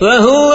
وهو